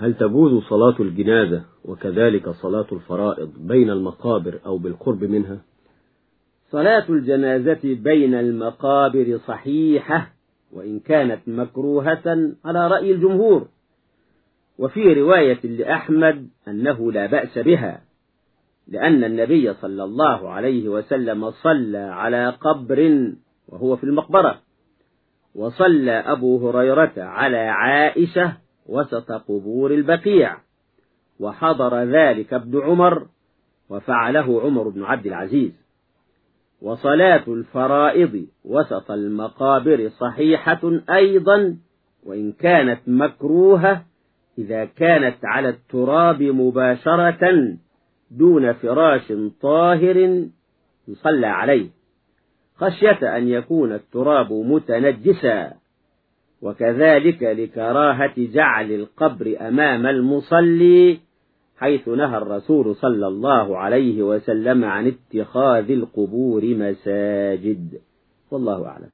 هل تجوز صلاة الجنازة وكذلك صلاة الفرائض بين المقابر أو بالقرب منها؟ صلاة الجنازة بين المقابر صحيحة وإن كانت مكروهة على رأي الجمهور. وفي رواية لأحمد أنه لا بأس بها لأن النبي صلى الله عليه وسلم صلى على قبر وهو في المقبرة وصلى أبو هريرة على عائشة وسط قبور البقيع. وحضر ذلك ابن عمر وفعله عمر بن عبد العزيز. وصلاة الفرائض وسط المقابر صحيحة أيضا وإن كانت مكروهة إذا كانت على التراب مباشرة دون فراش طاهر يصلى عليه. خشية أن يكون التراب متنجسا. وكذلك لكراهة جعل القبر أمام المصلي حيث نهى الرسول صلى الله عليه وسلم عن اتخاذ القبور مساجد. والله أعلم.